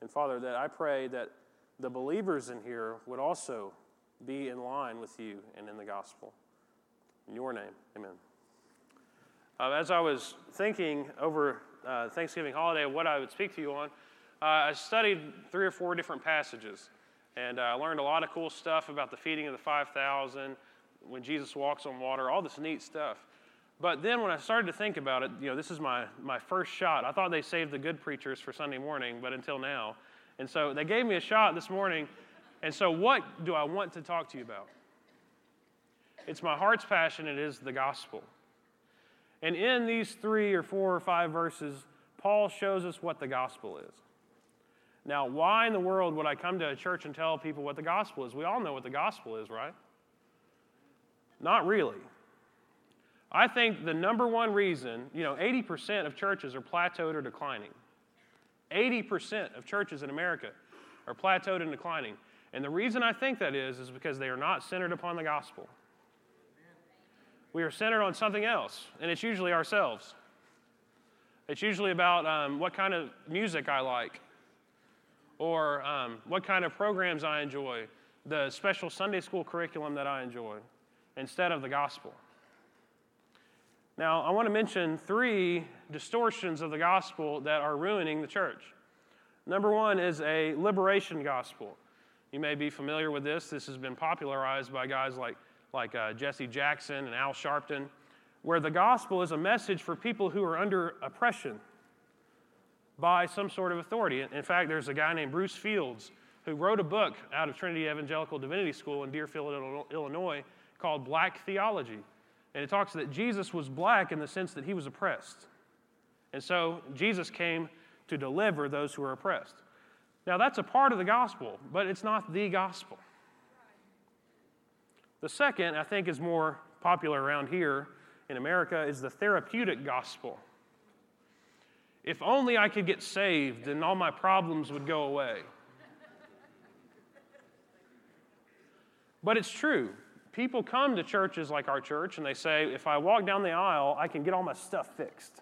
And Father, that I pray that the believers in here would also be in line with you and in the gospel. In your name, amen. Uh, as I was thinking over uh, Thanksgiving holiday what I would speak to you on, uh, I studied three or four different passages. And uh, I learned a lot of cool stuff about the feeding of the 5,000, when Jesus walks on water, all this neat stuff. But then when I started to think about it, you know, this is my, my first shot. I thought they saved the good preachers for Sunday morning, but until now. And so they gave me a shot this morning. And so, what do I want to talk to you about? It's my heart's passion, it is the gospel. And in these three or four or five verses, Paul shows us what the gospel is. Now, why in the world would I come to a church and tell people what the gospel is? We all know what the gospel is, right? Not really. I think the number one reason, you know, 80% of churches are plateaued or declining. 80% of churches in America are plateaued and declining. And the reason I think that is, is because they are not centered upon the gospel. We are centered on something else, and it's usually ourselves. It's usually about um, what kind of music I like, or um, what kind of programs I enjoy, the special Sunday school curriculum that I enjoy, instead of the gospel. Now, I want to mention three distortions of the gospel that are ruining the church. Number one is a liberation gospel. You may be familiar with this. This has been popularized by guys like, like uh, Jesse Jackson and Al Sharpton, where the gospel is a message for people who are under oppression by some sort of authority. In fact, there's a guy named Bruce Fields who wrote a book out of Trinity Evangelical Divinity School in Deerfield, Illinois, called Black Theology. And it talks that Jesus was black in the sense that he was oppressed. And so Jesus came to deliver those who are oppressed. Now, that's a part of the gospel, but it's not the gospel. The second, I think, is more popular around here in America, is the therapeutic gospel. If only I could get saved, then all my problems would go away. But it's true people come to churches like our church and they say, if I walk down the aisle, I can get all my stuff fixed.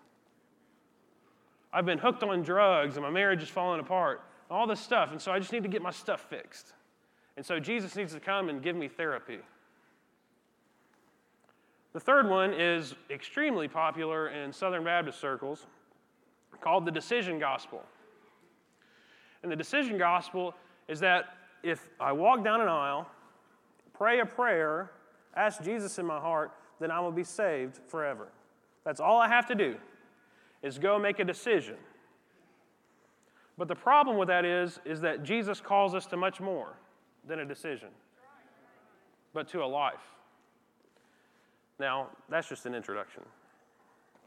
I've been hooked on drugs and my marriage is falling apart, all this stuff, and so I just need to get my stuff fixed. And so Jesus needs to come and give me therapy. The third one is extremely popular in Southern Baptist circles called the decision gospel. And the decision gospel is that if I walk down an aisle pray a prayer, ask Jesus in my heart, then I will be saved forever. That's all I have to do is go make a decision. But the problem with that is, is that Jesus calls us to much more than a decision, but to a life. Now, that's just an introduction.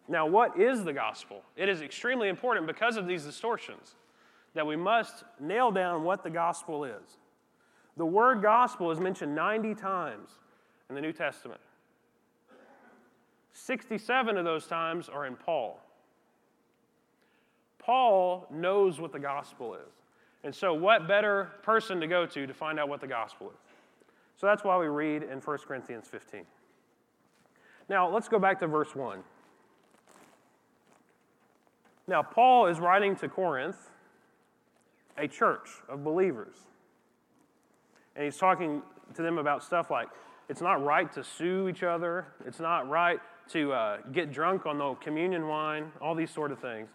Now, what is the gospel? It is extremely important because of these distortions that we must nail down what the gospel is. The word gospel is mentioned 90 times in the New Testament. 67 of those times are in Paul. Paul knows what the gospel is. And so, what better person to go to to find out what the gospel is? So that's why we read in 1 Corinthians 15. Now, let's go back to verse 1. Now, Paul is writing to Corinth, a church of believers. And he's talking to them about stuff like it's not right to sue each other, it's not right to uh, get drunk on the communion wine, all these sort of things.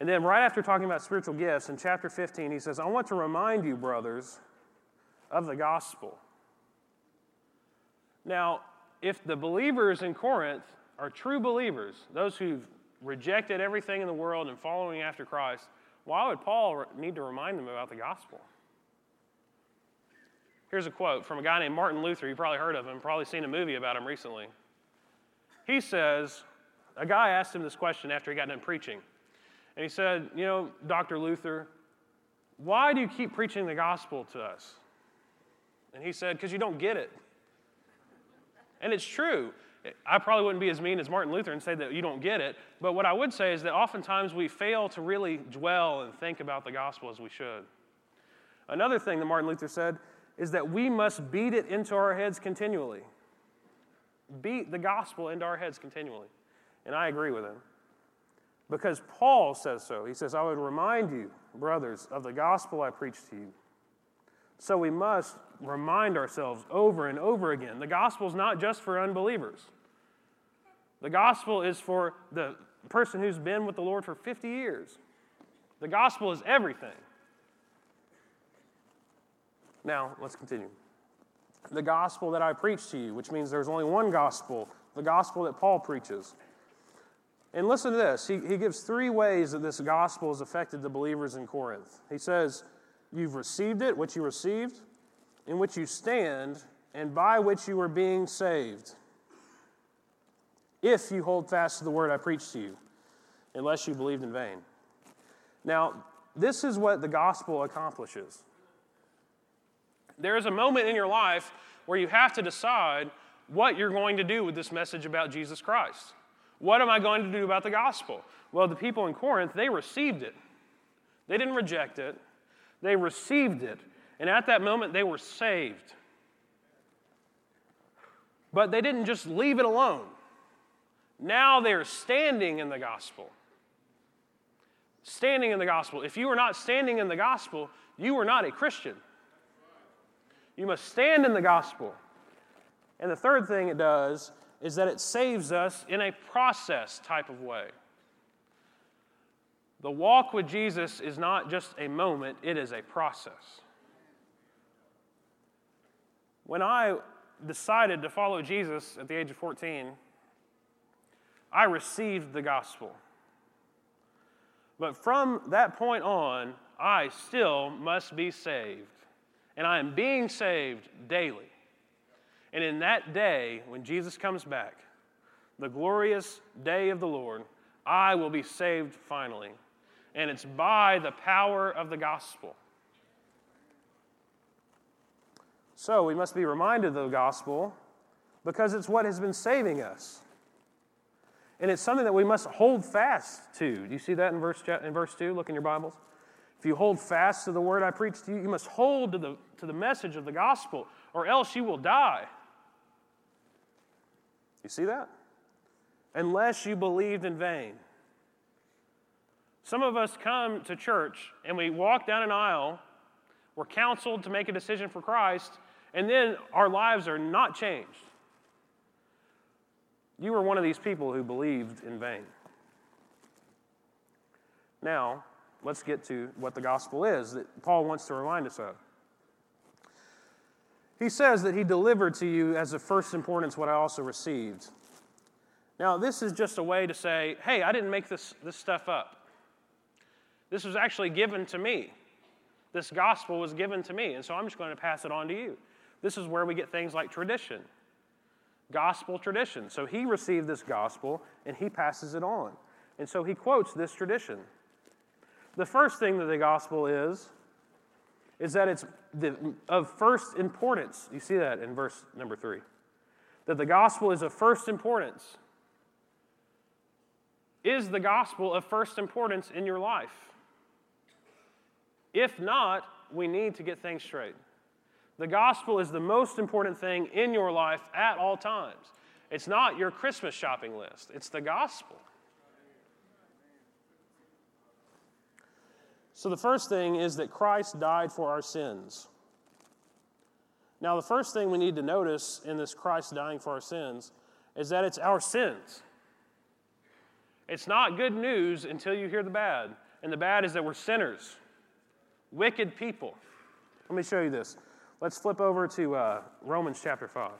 And then, right after talking about spiritual gifts, in chapter 15, he says, I want to remind you, brothers, of the gospel. Now, if the believers in Corinth are true believers, those who've rejected everything in the world and following after Christ, why would Paul need to remind them about the gospel? Here's a quote from a guy named Martin Luther. You probably heard of him, probably seen a movie about him recently. He says, a guy asked him this question after he got done preaching. And he said, You know, Dr. Luther, why do you keep preaching the gospel to us? And he said, Because you don't get it. And it's true. I probably wouldn't be as mean as Martin Luther and say that you don't get it, but what I would say is that oftentimes we fail to really dwell and think about the gospel as we should. Another thing that Martin Luther said is that we must beat it into our heads continually. Beat the gospel into our heads continually. And I agree with him. Because Paul says so. He says, I would remind you, brothers, of the gospel I preached to you. So we must remind ourselves over and over again. The gospel is not just for unbelievers, the gospel is for the person who's been with the Lord for 50 years. The gospel is everything. Now, let's continue. The gospel that I preach to you, which means there's only one gospel, the gospel that Paul preaches. And listen to this. He, he gives three ways that this gospel has affected the believers in Corinth. He says, You've received it, which you received, in which you stand, and by which you are being saved. If you hold fast to the word I preached to you, unless you believed in vain. Now, this is what the gospel accomplishes. There is a moment in your life where you have to decide what you're going to do with this message about Jesus Christ. What am I going to do about the gospel? Well, the people in Corinth, they received it. They didn't reject it, they received it. And at that moment, they were saved. But they didn't just leave it alone. Now they're standing in the gospel. Standing in the gospel. If you are not standing in the gospel, you are not a Christian. You must stand in the gospel. And the third thing it does is that it saves us in a process type of way. The walk with Jesus is not just a moment, it is a process. When I decided to follow Jesus at the age of 14, I received the gospel. But from that point on, I still must be saved. And I am being saved daily. And in that day, when Jesus comes back, the glorious day of the Lord, I will be saved finally. And it's by the power of the gospel. So we must be reminded of the gospel because it's what has been saving us. And it's something that we must hold fast to. Do you see that in verse, in verse 2? Look in your Bibles. If you hold fast to the word I preach to you, you must hold to the, to the message of the gospel, or else you will die. You see that? Unless you believed in vain. Some of us come to church and we walk down an aisle, we're counseled to make a decision for Christ, and then our lives are not changed. You were one of these people who believed in vain. Now, let's get to what the gospel is that Paul wants to remind us of. He says that he delivered to you as of first importance what I also received. Now, this is just a way to say, hey, I didn't make this, this stuff up. This was actually given to me. This gospel was given to me, and so I'm just going to pass it on to you. This is where we get things like tradition, gospel tradition. So he received this gospel and he passes it on. And so he quotes this tradition. The first thing that the gospel is, is that it's the, of first importance. You see that in verse number three. That the gospel is of first importance. Is the gospel of first importance in your life? If not, we need to get things straight. The gospel is the most important thing in your life at all times. It's not your Christmas shopping list, it's the gospel. So, the first thing is that Christ died for our sins. Now, the first thing we need to notice in this Christ dying for our sins is that it's our sins. It's not good news until you hear the bad. And the bad is that we're sinners, wicked people. Let me show you this. Let's flip over to uh, Romans chapter 5.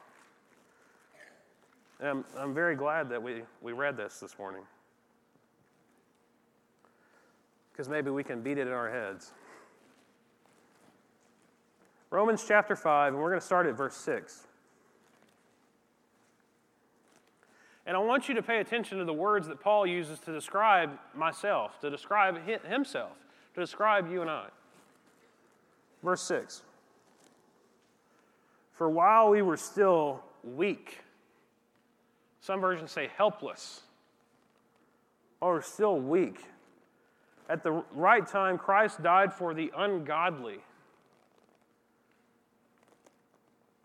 And I'm, I'm very glad that we, we read this this morning because maybe we can beat it in our heads. Romans chapter 5, and we're going to start at verse 6. And I want you to pay attention to the words that Paul uses to describe myself, to describe himself, to describe you and I. Verse 6 For while we were still weak, some versions say helpless, or still weak, at the right time, Christ died for the ungodly.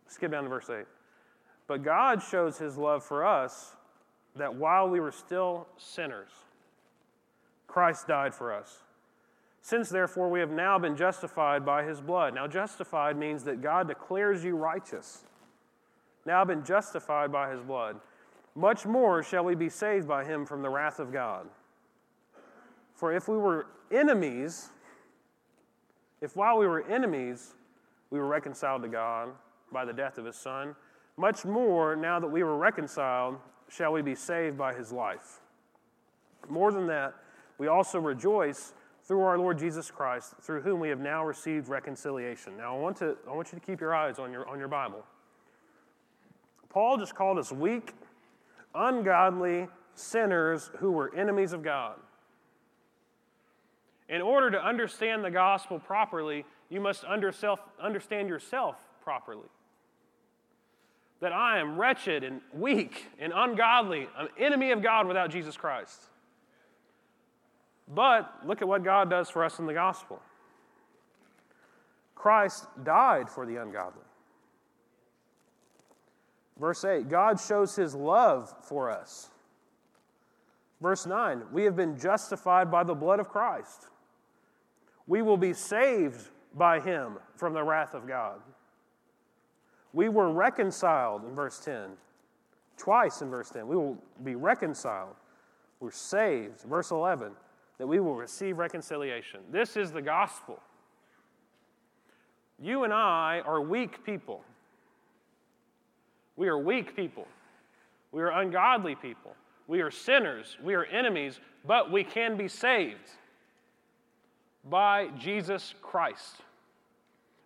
Skip down to verse 8. But God shows his love for us that while we were still sinners, Christ died for us. Since therefore we have now been justified by his blood. Now, justified means that God declares you righteous. Now been justified by his blood. Much more shall we be saved by him from the wrath of God. For if we were enemies, if while we were enemies, we were reconciled to God by the death of his Son, much more, now that we were reconciled, shall we be saved by his life. More than that, we also rejoice through our Lord Jesus Christ, through whom we have now received reconciliation. Now, I want, to, I want you to keep your eyes on your, on your Bible. Paul just called us weak, ungodly sinners who were enemies of God. In order to understand the gospel properly, you must understand yourself properly. That I am wretched and weak and ungodly, an enemy of God without Jesus Christ. But look at what God does for us in the gospel. Christ died for the ungodly. Verse 8 God shows his love for us. Verse 9 We have been justified by the blood of Christ. We will be saved by him from the wrath of God. We were reconciled in verse 10. Twice in verse 10. We will be reconciled. We're saved. Verse 11 that we will receive reconciliation. This is the gospel. You and I are weak people. We are weak people. We are ungodly people. We are sinners. We are enemies, but we can be saved by Jesus Christ.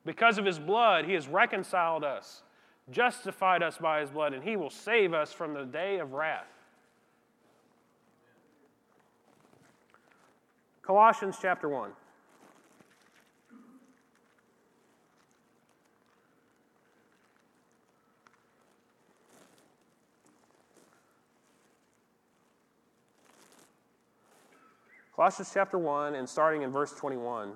Because of his blood, he has reconciled us, justified us by his blood, and he will save us from the day of wrath. Colossians chapter 1. Colossians chapter 1 and starting in verse 21.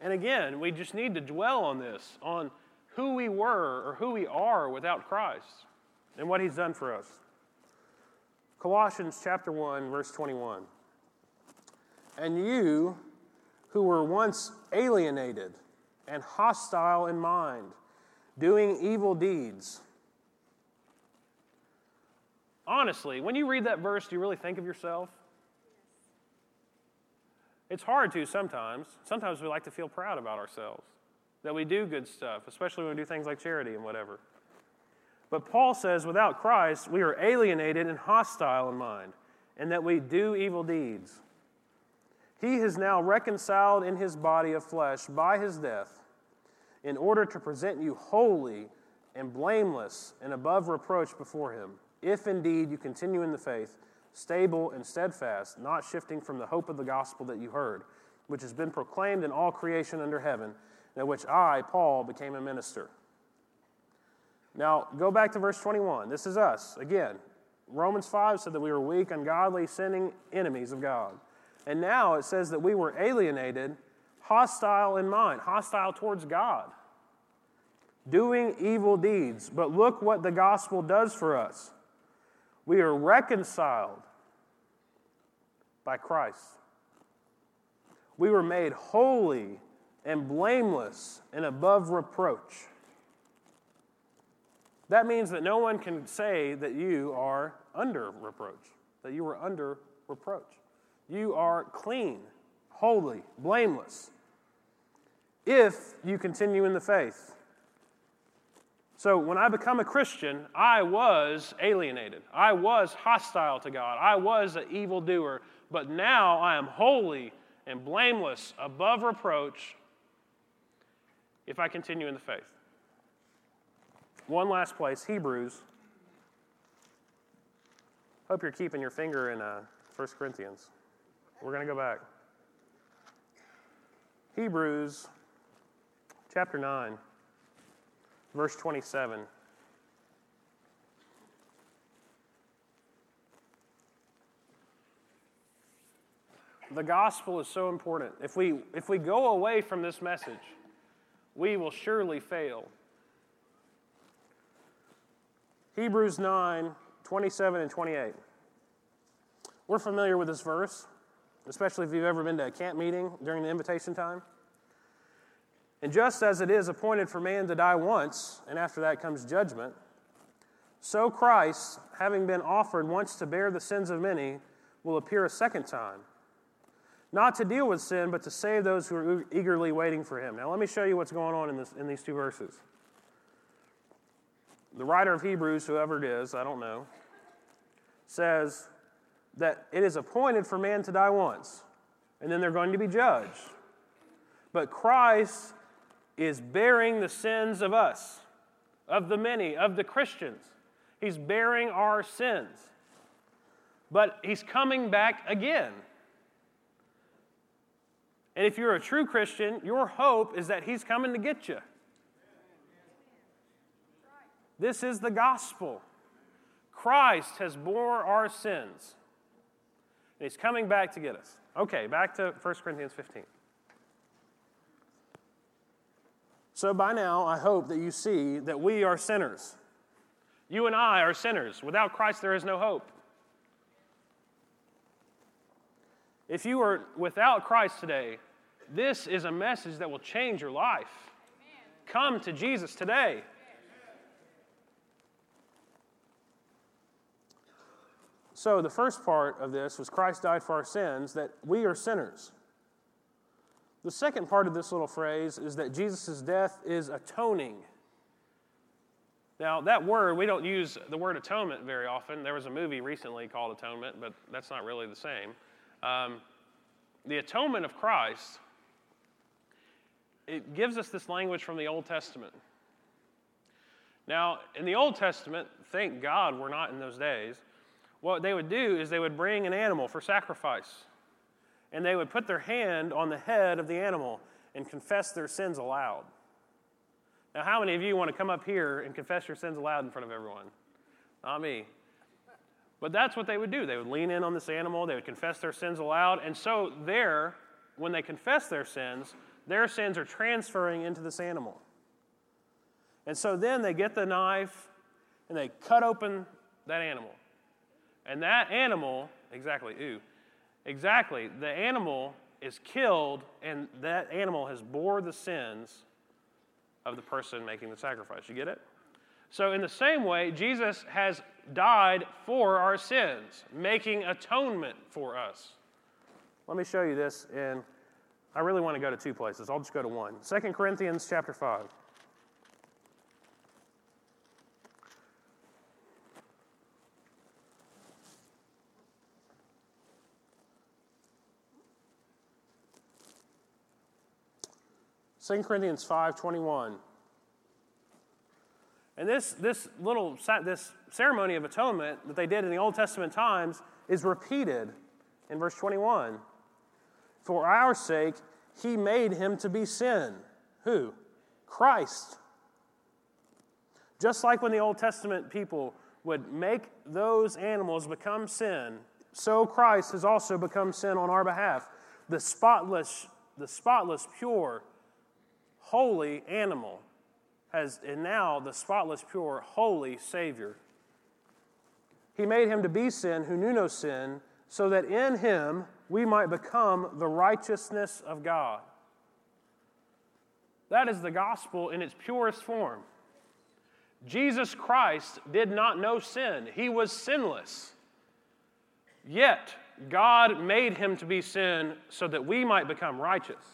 And again, we just need to dwell on this, on who we were or who we are without Christ and what he's done for us. Colossians chapter 1 verse 21. And you who were once alienated and hostile in mind, doing evil deeds. Honestly, when you read that verse, do you really think of yourself? It's hard to sometimes. Sometimes we like to feel proud about ourselves, that we do good stuff, especially when we do things like charity and whatever. But Paul says, without Christ, we are alienated and hostile in mind, and that we do evil deeds. He has now reconciled in his body of flesh by his death in order to present you holy and blameless and above reproach before him, if indeed you continue in the faith, stable and steadfast, not shifting from the hope of the gospel that you heard, which has been proclaimed in all creation under heaven, and which I, Paul, became a minister. Now, go back to verse 21. This is us. Again, Romans 5 said that we were weak, ungodly, sinning enemies of God. And now it says that we were alienated, hostile in mind, hostile towards God, doing evil deeds. But look what the gospel does for us we are reconciled by Christ. We were made holy and blameless and above reproach. That means that no one can say that you are under reproach, that you are under reproach. You are clean, holy, blameless, if you continue in the faith. So, when I become a Christian, I was alienated. I was hostile to God. I was an evildoer. But now I am holy and blameless, above reproach, if I continue in the faith. One last place, Hebrews. Hope you're keeping your finger in uh, 1 Corinthians. We're going to go back. Hebrews chapter 9, verse 27. The gospel is so important. If we, if we go away from this message, we will surely fail. Hebrews 9 27 and 28. We're familiar with this verse, especially if you've ever been to a camp meeting during the invitation time. And just as it is appointed for man to die once, and after that comes judgment, so Christ, having been offered once to bear the sins of many, will appear a second time, not to deal with sin, but to save those who are eagerly waiting for him. Now, let me show you what's going on in, this, in these two verses. The writer of Hebrews, whoever it is, I don't know, says that it is appointed for man to die once, and then they're going to be judged. But Christ is bearing the sins of us, of the many, of the Christians. He's bearing our sins. But he's coming back again. And if you're a true Christian, your hope is that he's coming to get you. This is the gospel. Christ has bore our sins. And he's coming back to get us. Okay, back to 1 Corinthians 15. So by now, I hope that you see that we are sinners. You and I are sinners. Without Christ, there is no hope. If you are without Christ today, this is a message that will change your life. Amen. Come to Jesus today. So, the first part of this was Christ died for our sins, that we are sinners. The second part of this little phrase is that Jesus' death is atoning. Now, that word, we don't use the word atonement very often. There was a movie recently called Atonement, but that's not really the same. Um, the atonement of Christ, it gives us this language from the Old Testament. Now, in the Old Testament, thank God we're not in those days, what they would do is they would bring an animal for sacrifice and they would put their hand on the head of the animal and confess their sins aloud. Now, how many of you want to come up here and confess your sins aloud in front of everyone? Not me. But that's what they would do. They would lean in on this animal, they would confess their sins aloud. And so, there, when they confess their sins, their sins are transferring into this animal. And so then they get the knife and they cut open that animal. And that animal, exactly, ooh, Exactly. The animal is killed, and that animal has bore the sins of the person making the sacrifice. You get it? So, in the same way, Jesus has died for our sins, making atonement for us. Let me show you this, and I really want to go to two places. I'll just go to one. 2 Corinthians chapter 5. 2 Corinthians 5.21. And this, this little this ceremony of atonement that they did in the Old Testament times is repeated in verse 21. For our sake, he made him to be sin. Who? Christ. Just like when the Old Testament people would make those animals become sin, so Christ has also become sin on our behalf. The spotless, the spotless, pure, holy animal has and now the spotless, pure, holy Savior. He made him to be sin who knew no sin, so that in him we might become the righteousness of God. That is the gospel in its purest form. Jesus Christ did not know sin, he was sinless. Yet, God made him to be sin so that we might become righteous.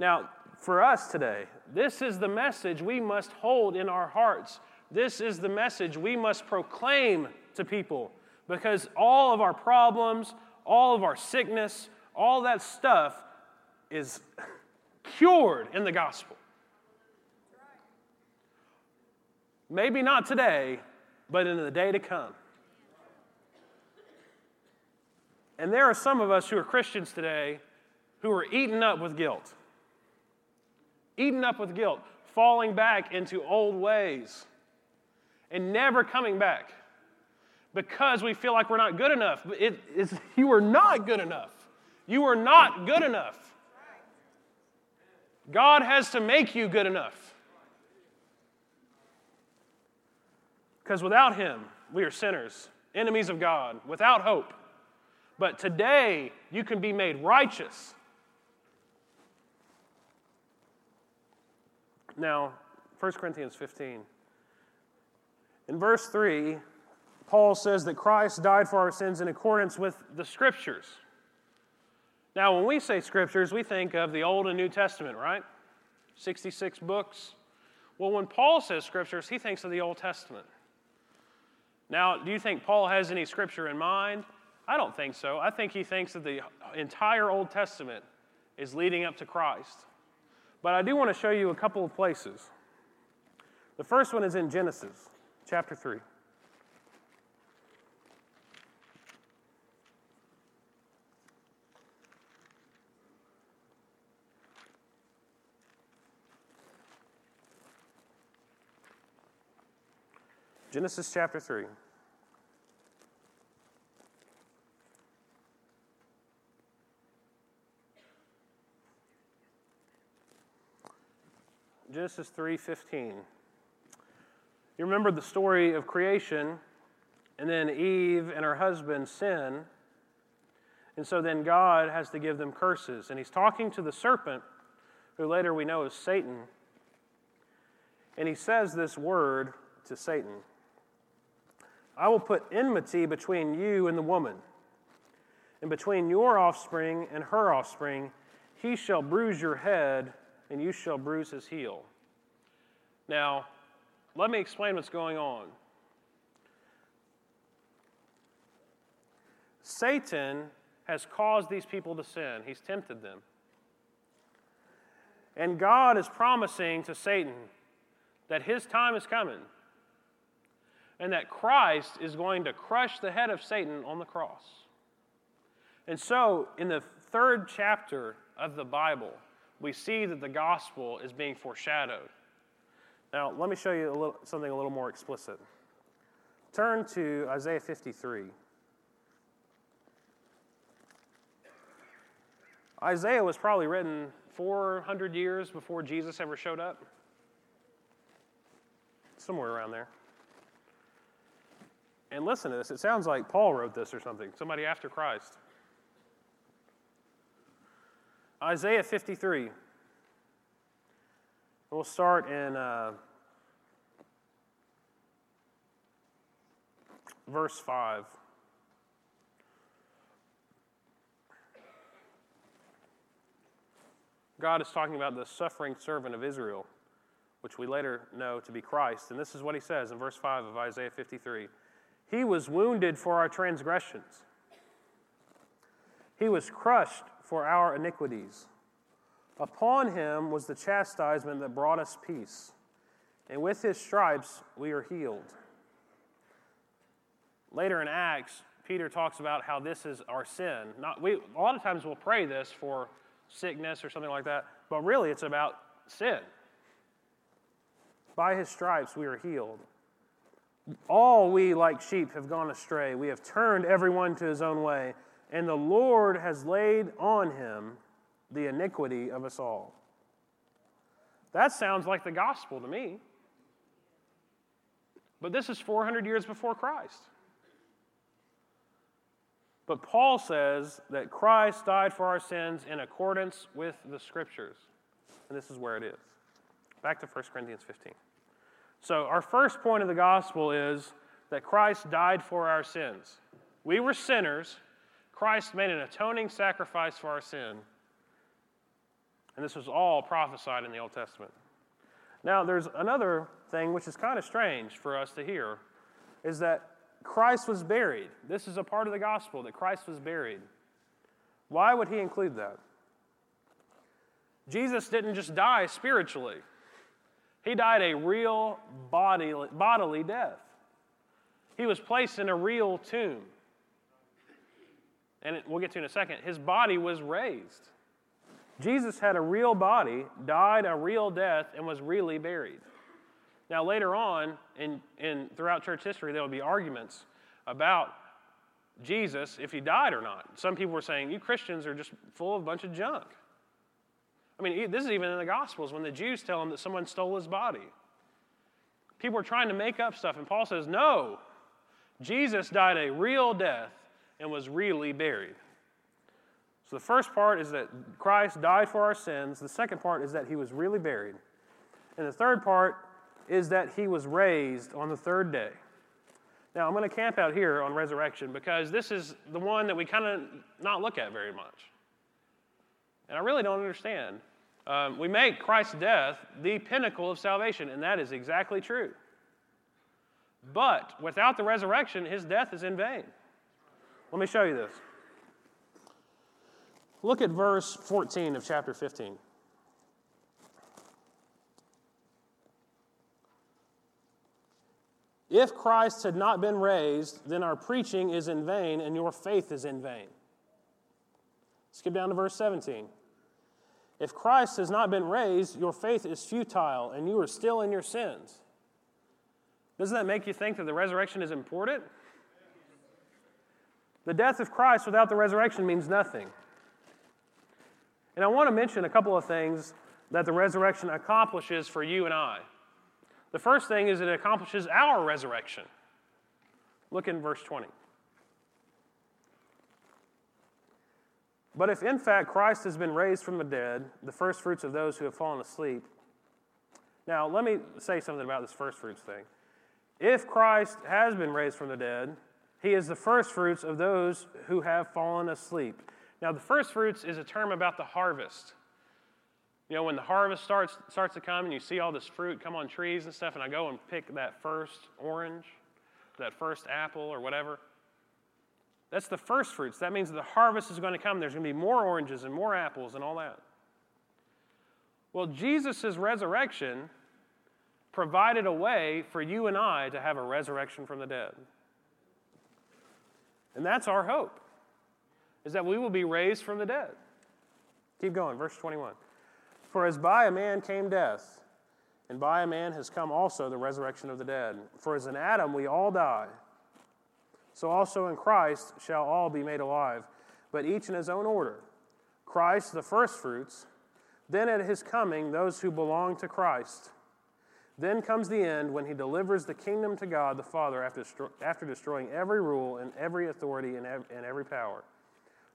Now, for us today, this is the message we must hold in our hearts. This is the message we must proclaim to people because all of our problems, all of our sickness, all that stuff is cured in the gospel. Maybe not today, but in the day to come. And there are some of us who are Christians today who are eaten up with guilt eaten up with guilt, falling back into old ways, and never coming back because we feel like we're not good enough. It is, you are not good enough. You are not good enough. God has to make you good enough. Because without him, we are sinners, enemies of God, without hope. But today, you can be made righteous. Now, 1 Corinthians 15. In verse 3, Paul says that Christ died for our sins in accordance with the Scriptures. Now, when we say Scriptures, we think of the Old and New Testament, right? 66 books. Well, when Paul says Scriptures, he thinks of the Old Testament. Now, do you think Paul has any scripture in mind? I don't think so. I think he thinks that the entire Old Testament is leading up to Christ. But I do want to show you a couple of places. The first one is in Genesis chapter 3. Genesis chapter 3. Genesis 3:15. You remember the story of creation and then Eve and her husband sin. And so then God has to give them curses and he's talking to the serpent who later we know is Satan. And he says this word to Satan. I will put enmity between you and the woman, and between your offspring and her offspring. He shall bruise your head, and you shall bruise his heel. Now, let me explain what's going on. Satan has caused these people to sin, he's tempted them. And God is promising to Satan that his time is coming and that Christ is going to crush the head of Satan on the cross. And so, in the third chapter of the Bible, we see that the gospel is being foreshadowed. Now, let me show you a little, something a little more explicit. Turn to Isaiah 53. Isaiah was probably written 400 years before Jesus ever showed up. Somewhere around there. And listen to this. It sounds like Paul wrote this or something, somebody after Christ. Isaiah 53. We'll start in uh, verse 5. God is talking about the suffering servant of Israel, which we later know to be Christ. And this is what he says in verse 5 of Isaiah 53 he was wounded for our transgressions, He was crushed for our iniquities. Upon Him was the chastisement that brought us peace, and with His stripes we are healed. Later in Acts, Peter talks about how this is our sin. Not, we, a lot of times we'll pray this for sickness or something like that, but really it's about sin. By his stripes we are healed. All we, like sheep, have gone astray. We have turned everyone to his own way, and the Lord has laid on him the iniquity of us all. That sounds like the gospel to me. But this is 400 years before Christ. But Paul says that Christ died for our sins in accordance with the scriptures. And this is where it is. Back to 1 Corinthians 15. So, our first point of the gospel is that Christ died for our sins. We were sinners. Christ made an atoning sacrifice for our sin. And this was all prophesied in the Old Testament. Now, there's another thing which is kind of strange for us to hear is that Christ was buried. This is a part of the gospel that Christ was buried. Why would he include that? Jesus didn't just die spiritually. He died a real body, bodily death. He was placed in a real tomb. And it, we'll get to in a second. His body was raised. Jesus had a real body, died a real death, and was really buried. Now, later on, in, in, throughout church history, there will be arguments about Jesus, if he died or not. Some people were saying, You Christians are just full of a bunch of junk. I mean, this is even in the Gospels when the Jews tell him that someone stole his body. People are trying to make up stuff, and Paul says, no, Jesus died a real death and was really buried. So the first part is that Christ died for our sins. The second part is that he was really buried. And the third part is that he was raised on the third day. Now, I'm going to camp out here on resurrection because this is the one that we kind of not look at very much. And I really don't understand. Um, we make Christ's death the pinnacle of salvation, and that is exactly true. But without the resurrection, his death is in vain. Let me show you this. Look at verse 14 of chapter 15. If Christ had not been raised, then our preaching is in vain and your faith is in vain. Skip down to verse 17. If Christ has not been raised, your faith is futile and you are still in your sins. Doesn't that make you think that the resurrection is important? The death of Christ without the resurrection means nothing. And I want to mention a couple of things that the resurrection accomplishes for you and I. The first thing is it accomplishes our resurrection. Look in verse 20. But if in fact Christ has been raised from the dead, the first fruits of those who have fallen asleep. Now, let me say something about this first fruits thing. If Christ has been raised from the dead, he is the first fruits of those who have fallen asleep. Now, the first fruits is a term about the harvest. You know, when the harvest starts, starts to come and you see all this fruit come on trees and stuff, and I go and pick that first orange, that first apple, or whatever. That's the first fruits. That means the harvest is going to come. There's going to be more oranges and more apples and all that. Well, Jesus' resurrection provided a way for you and I to have a resurrection from the dead. And that's our hope, is that we will be raised from the dead. Keep going, verse 21. For as by a man came death, and by a man has come also the resurrection of the dead. For as in Adam we all die, so also in Christ shall all be made alive, but each in his own order. Christ the firstfruits, then at his coming those who belong to Christ. Then comes the end when he delivers the kingdom to God the Father after, after destroying every rule and every authority and every power.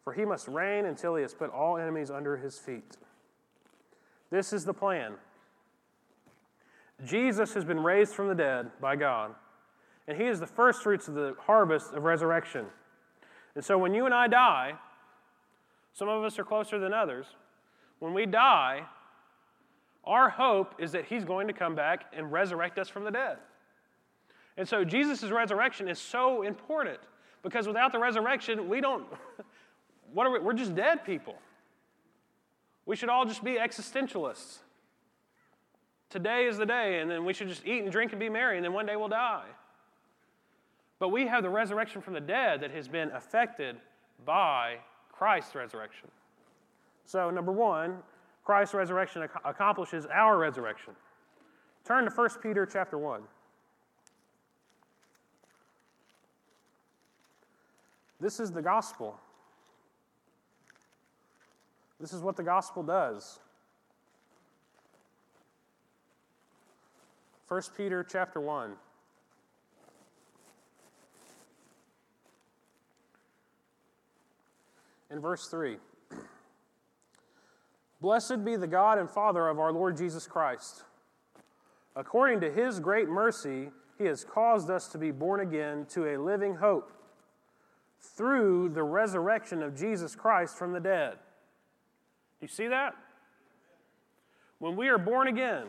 For he must reign until he has put all enemies under his feet. This is the plan. Jesus has been raised from the dead by God, and he is the first fruits of the harvest of resurrection. And so when you and I die, some of us are closer than others. When we die, our hope is that he's going to come back and resurrect us from the dead. And so Jesus' resurrection is so important because without the resurrection, we don't, what are we, we're just dead people. We should all just be existentialists. Today is the day, and then we should just eat and drink and be merry, and then one day we'll die. But we have the resurrection from the dead that has been affected by Christ's resurrection. So, number one, Christ's resurrection ac- accomplishes our resurrection. Turn to 1 Peter chapter 1. This is the gospel. This is what the gospel does. 1 Peter chapter 1. In verse 3. Blessed be the God and Father of our Lord Jesus Christ. According to his great mercy, he has caused us to be born again to a living hope through the resurrection of Jesus Christ from the dead Do you see that? When we are born again,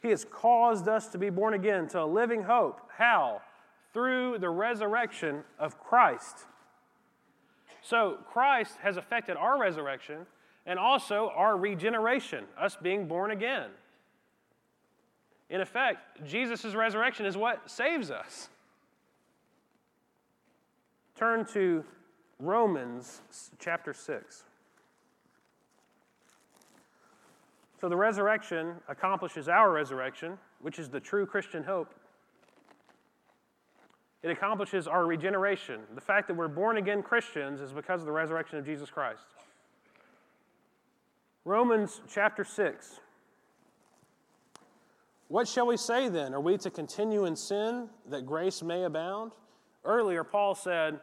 He has caused us to be born again to a living hope. How? Through the resurrection of Christ. So, Christ has affected our resurrection and also our regeneration, us being born again. In effect, Jesus' resurrection is what saves us. Turn to Romans chapter 6. So the resurrection accomplishes our resurrection, which is the true Christian hope. It accomplishes our regeneration. The fact that we're born again Christians is because of the resurrection of Jesus Christ. Romans chapter 6. What shall we say then? Are we to continue in sin that grace may abound? Earlier, Paul said,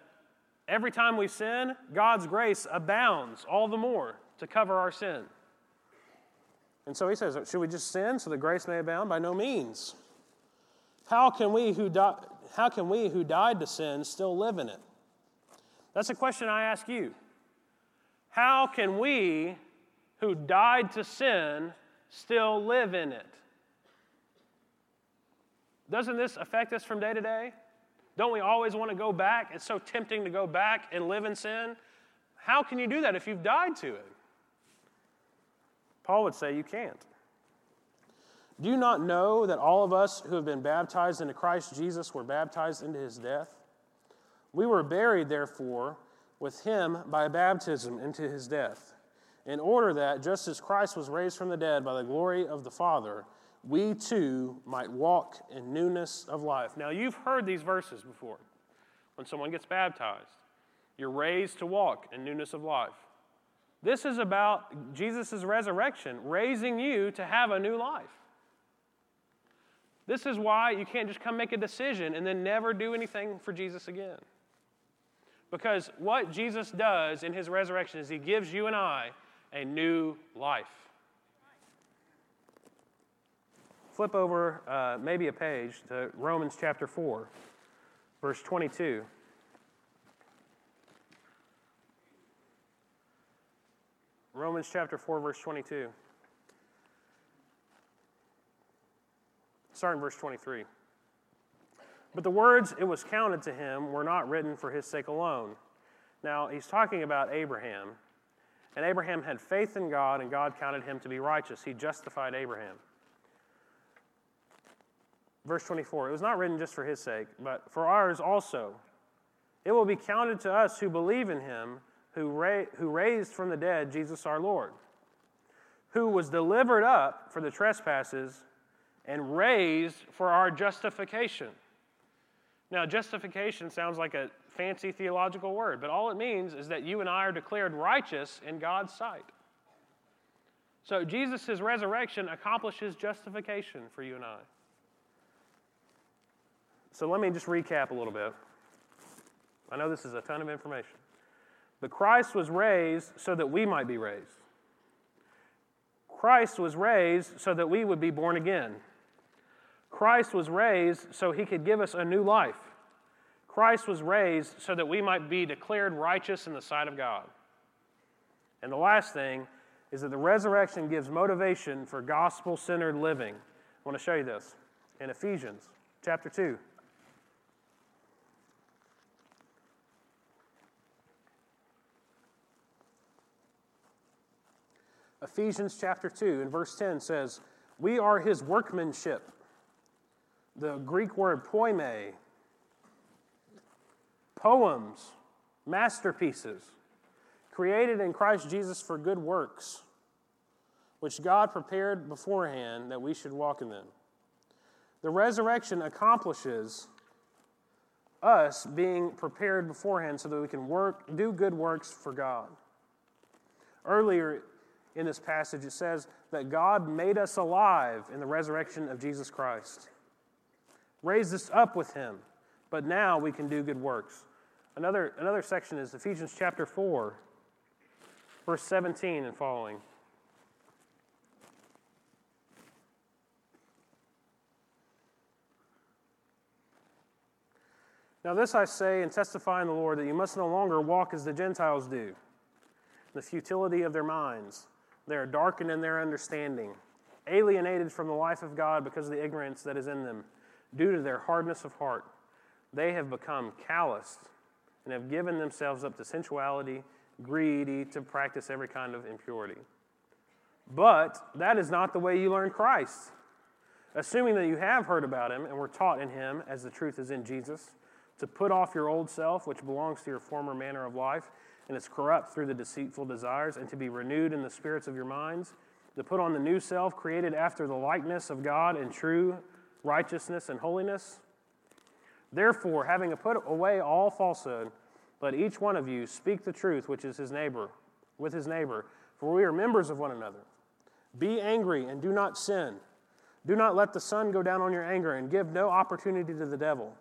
every time we sin, God's grace abounds all the more to cover our sin. And so he says, should we just sin so that grace may abound? By no means. How can we who, di- how can we who died to sin still live in it? That's a question I ask you. How can we who died to sin still live in it? Doesn't this affect us from day to day? Don't we always want to go back? It's so tempting to go back and live in sin. How can you do that if you've died to it? Paul would say you can't. Do you not know that all of us who have been baptized into Christ Jesus were baptized into his death? We were buried, therefore, with him by baptism into his death, in order that, just as Christ was raised from the dead by the glory of the Father, we too might walk in newness of life. Now, you've heard these verses before. When someone gets baptized, you're raised to walk in newness of life. This is about Jesus' resurrection, raising you to have a new life. This is why you can't just come make a decision and then never do anything for Jesus again. Because what Jesus does in his resurrection is he gives you and I a new life. flip over uh, maybe a page to Romans chapter 4, verse 22. Romans chapter 4, verse 22. Starting verse 23. But the words it was counted to him were not written for his sake alone. Now, he's talking about Abraham. And Abraham had faith in God, and God counted him to be righteous. He justified Abraham. Verse 24 It was not written just for his sake, but for ours also. It will be counted to us who believe in him, who, ra- who raised from the dead Jesus our Lord, who was delivered up for the trespasses and raised for our justification. Now, justification sounds like a fancy theological word, but all it means is that you and I are declared righteous in God's sight. So, Jesus' resurrection accomplishes justification for you and I. So let me just recap a little bit. I know this is a ton of information. But Christ was raised so that we might be raised. Christ was raised so that we would be born again. Christ was raised so he could give us a new life. Christ was raised so that we might be declared righteous in the sight of God. And the last thing is that the resurrection gives motivation for gospel centered living. I want to show you this in Ephesians chapter 2. Ephesians chapter 2 and verse 10 says, We are his workmanship. The Greek word poiema, poems, masterpieces, created in Christ Jesus for good works, which God prepared beforehand that we should walk in them. The resurrection accomplishes us being prepared beforehand so that we can work, do good works for God. Earlier, in this passage, it says that God made us alive in the resurrection of Jesus Christ, raised us up with him, but now we can do good works. Another, another section is Ephesians chapter 4, verse 17 and following. Now, this I say and testify in the Lord that you must no longer walk as the Gentiles do, the futility of their minds they are darkened in their understanding, alienated from the life of God because of the ignorance that is in them, due to their hardness of heart. They have become calloused and have given themselves up to sensuality, greedy to practice every kind of impurity. But that is not the way you learn Christ. Assuming that you have heard about him and were taught in him, as the truth is in Jesus, to put off your old self, which belongs to your former manner of life and is corrupt through the deceitful desires, and to be renewed in the spirits of your minds, to put on the new self, created after the likeness of God in true righteousness and holiness. Therefore, having put away all falsehood, let each one of you speak the truth which is his neighbor, with his neighbor, for we are members of one another. Be angry and do not sin. Do not let the sun go down on your anger, and give no opportunity to the devil.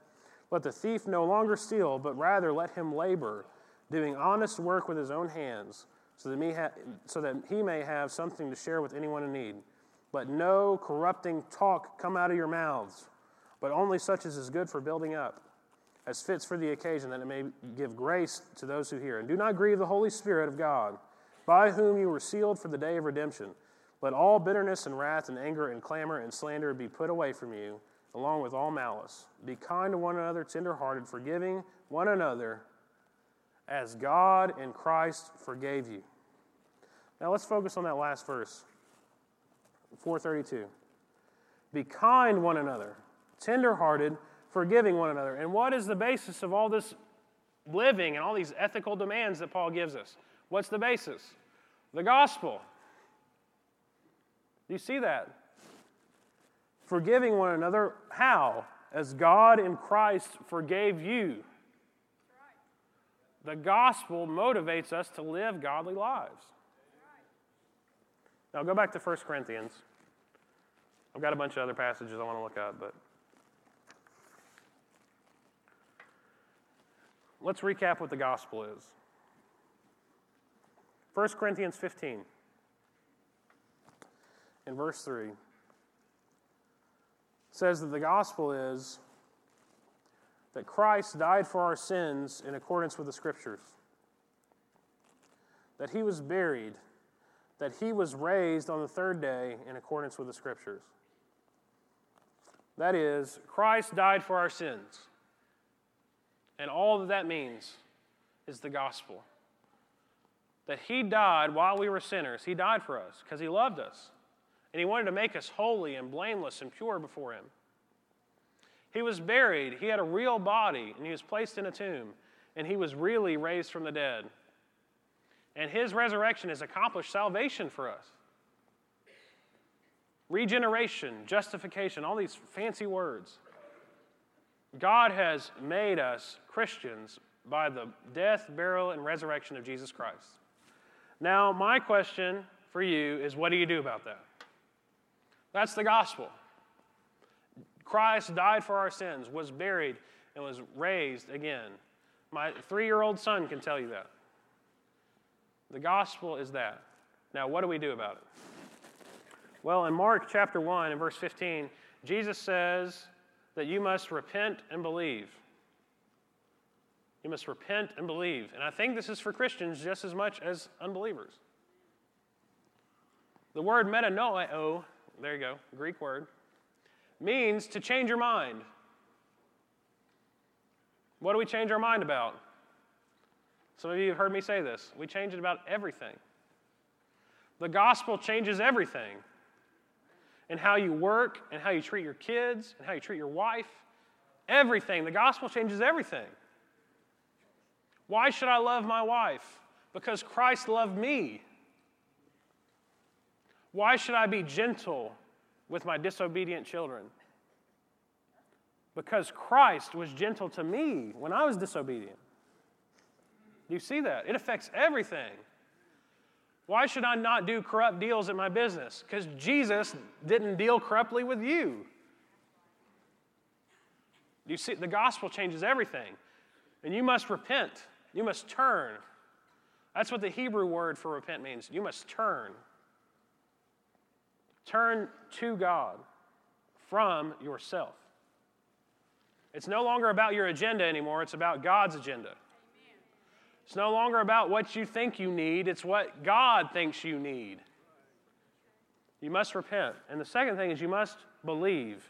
Let the thief no longer steal, but rather let him labor, doing honest work with his own hands, so that, ha- so that he may have something to share with anyone in need. Let no corrupting talk come out of your mouths, but only such as is good for building up, as fits for the occasion, that it may give grace to those who hear. And do not grieve the Holy Spirit of God, by whom you were sealed for the day of redemption. Let all bitterness and wrath and anger and clamor and slander be put away from you, along with all malice. Be kind to one another, tenderhearted, forgiving one another, as God in Christ forgave you. Now let's focus on that last verse, 432. Be kind one another, tenderhearted, forgiving one another. And what is the basis of all this living and all these ethical demands that Paul gives us? What's the basis? The gospel. Do you see that? Forgiving one another, how? As God in Christ forgave you. The gospel motivates us to live godly lives. Now go back to 1 Corinthians. I've got a bunch of other passages I want to look at, but let's recap what the gospel is. 1 Corinthians 15 in verse 3 says that the gospel is that Christ died for our sins in accordance with the scriptures, that he was buried, that he was raised on the third day in accordance with the scriptures. That is, Christ died for our sins. And all that that means is the gospel. That he died while we were sinners. He died for us because he loved us and he wanted to make us holy and blameless and pure before him. He was buried, he had a real body, and he was placed in a tomb, and he was really raised from the dead. And his resurrection has accomplished salvation for us. Regeneration, justification, all these fancy words. God has made us Christians by the death, burial, and resurrection of Jesus Christ. Now, my question for you is what do you do about that? That's the gospel. Christ died for our sins, was buried, and was raised again. My three year old son can tell you that. The gospel is that. Now, what do we do about it? Well, in Mark chapter 1 and verse 15, Jesus says that you must repent and believe. You must repent and believe. And I think this is for Christians just as much as unbelievers. The word metanoeo oh, there you go, Greek word, means to change your mind. What do we change our mind about? Some of you have heard me say this. We change it about everything. The gospel changes everything. And how you work, and how you treat your kids, and how you treat your wife. Everything. The gospel changes everything. Why should I love my wife? Because Christ loved me. Why should I be gentle with my disobedient children? Because Christ was gentle to me when I was disobedient. Do you see that? It affects everything. Why should I not do corrupt deals in my business? Because Jesus didn't deal corruptly with you. You see, the gospel changes everything. And you must repent. You must turn. That's what the Hebrew word for repent means. You must turn. Turn to God from yourself. It's no longer about your agenda anymore, it's about God's agenda. It's no longer about what you think you need, it's what God thinks you need. You must repent. And the second thing is you must believe.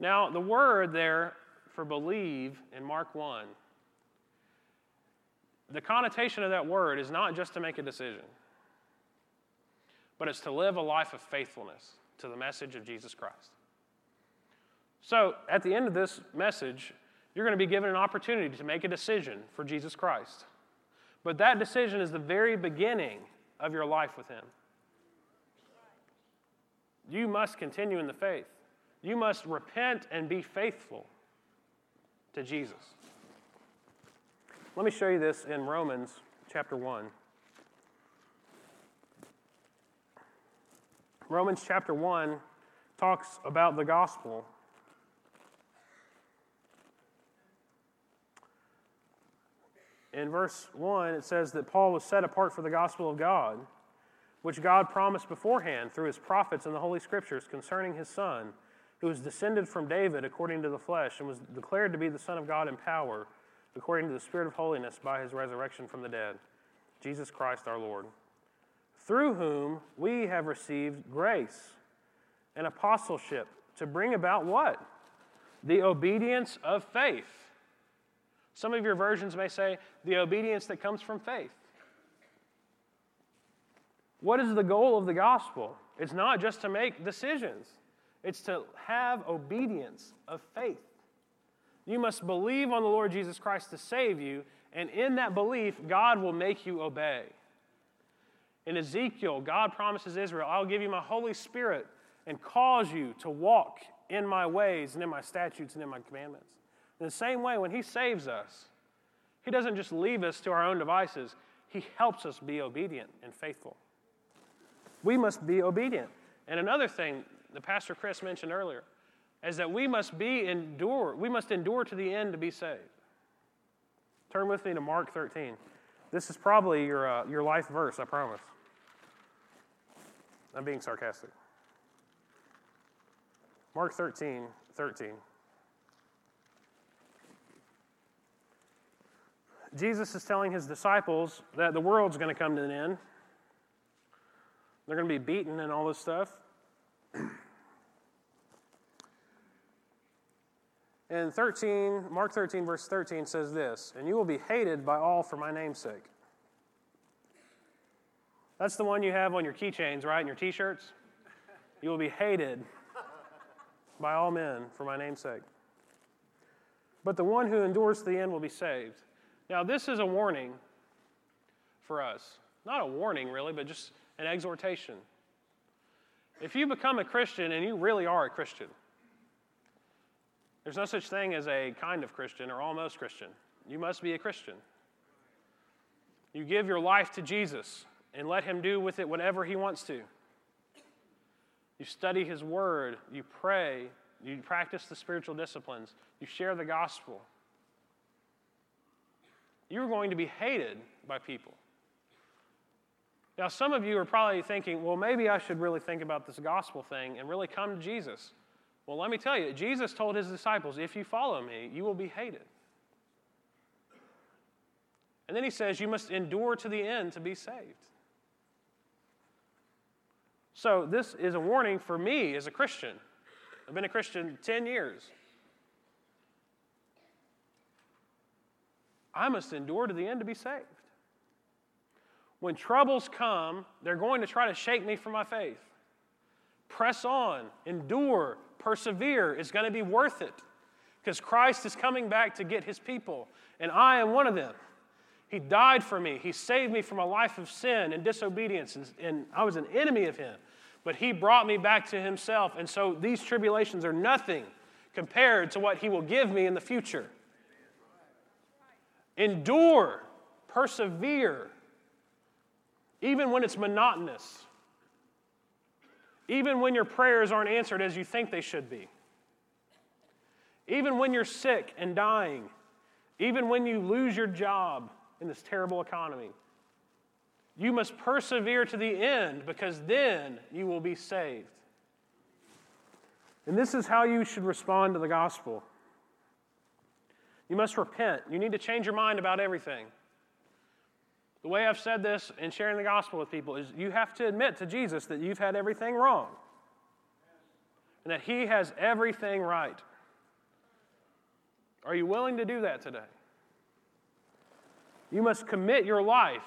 Now, the word there for believe in Mark 1, the connotation of that word is not just to make a decision but it's to live a life of faithfulness to the message of Jesus Christ. So, at the end of this message, you're going to be given an opportunity to make a decision for Jesus Christ. But that decision is the very beginning of your life with Him. You must continue in the faith. You must repent and be faithful to Jesus. Let me show you this in Romans chapter 1. Romans chapter 1, talks about the gospel. In verse 1, it says that Paul was set apart for the gospel of God, which God promised beforehand through his prophets in the Holy Scriptures concerning his Son, who was descended from David according to the flesh and was declared to be the Son of God in power, according to the Spirit of holiness by his resurrection from the dead, Jesus Christ our Lord, through whom we have received grace and apostleship to bring about what? The obedience of faith some of your versions may say, the obedience that comes from faith. What is the goal of the gospel? It's not just to make decisions, it's to have obedience of faith. You must believe on the Lord Jesus Christ to save you, and in that belief, God will make you obey. In Ezekiel, God promises Israel, I'll give you my Holy Spirit and cause you to walk in my ways and in my statutes and in my commandments. In the same way, when He saves us, He doesn't just leave us to our own devices, He helps us be obedient and faithful. We must be obedient. And another thing that Pastor Chris mentioned earlier is that we must be endure, we must endure to the end to be saved. Turn with me to Mark 13. This is probably your, uh, your life verse, I promise. I'm being sarcastic. Mark 13, 13. Jesus is telling his disciples that the world's going to come to an end. They're going to be beaten and all this stuff. And 13, Mark 13, verse 13 says this, and you will be hated by all for my name's sake. That's the one you have on your keychains, right? And your t shirts. You will be hated by all men for my name's sake. But the one who endures to the end will be saved. Now, this is a warning for us. Not a warning, really, but just an exhortation. If you become a Christian and you really are a Christian, there's no such thing as a kind of Christian or almost Christian. You must be a Christian. You give your life to Jesus and let Him do with it whatever He wants to. You study His Word, you pray, you practice the spiritual disciplines, you share the gospel you're going to be hated by people. Now, some of you are probably thinking, well, maybe I should really think about this gospel thing and really come to Jesus. Well, let me tell you, Jesus told his disciples, if you follow me, you will be hated. And then he says, you must endure to the end to be saved. So, this is a warning for me as a Christian. I've been a Christian 10 years. I must endure to the end to be saved. When troubles come, they're going to try to shake me from my faith. Press on, endure, persevere. It's going to be worth it because Christ is coming back to get his people, and I am one of them. He died for me. He saved me from a life of sin and disobedience, and, and I was an enemy of him. But he brought me back to himself, and so these tribulations are nothing compared to what he will give me in the future. Endure, persevere, even when it's monotonous, even when your prayers aren't answered as you think they should be, even when you're sick and dying, even when you lose your job in this terrible economy. You must persevere to the end because then you will be saved. And this is how you should respond to the gospel. You must repent. You need to change your mind about everything. The way I've said this in sharing the gospel with people is you have to admit to Jesus that you've had everything wrong and that He has everything right. Are you willing to do that today? You must commit your life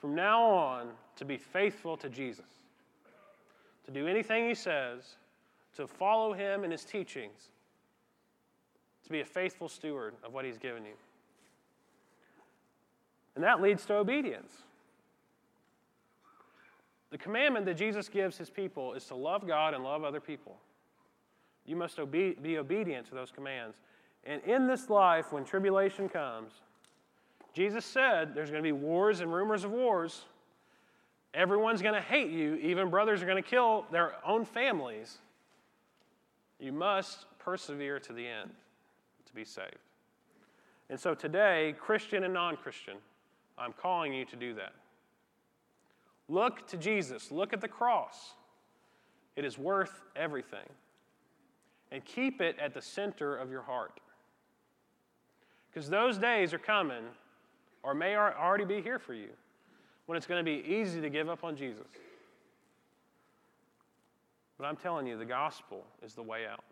from now on to be faithful to Jesus, to do anything He says, to follow Him and His teachings to be a faithful steward of what He's given you. And that leads to obedience. The commandment that Jesus gives His people is to love God and love other people. You must obe- be obedient to those commands. And in this life, when tribulation comes, Jesus said there's going to be wars and rumors of wars. Everyone's going to hate you. Even brothers are going to kill their own families. You must persevere to the end to be saved. And so today, Christian and non Christian, I'm calling you to do that. Look to Jesus, look at the cross. It is worth everything. And keep it at the center of your heart. Because those days are coming, or may already be here for you, when it's going to be easy to give up on Jesus. But I'm telling you, the gospel is the way out.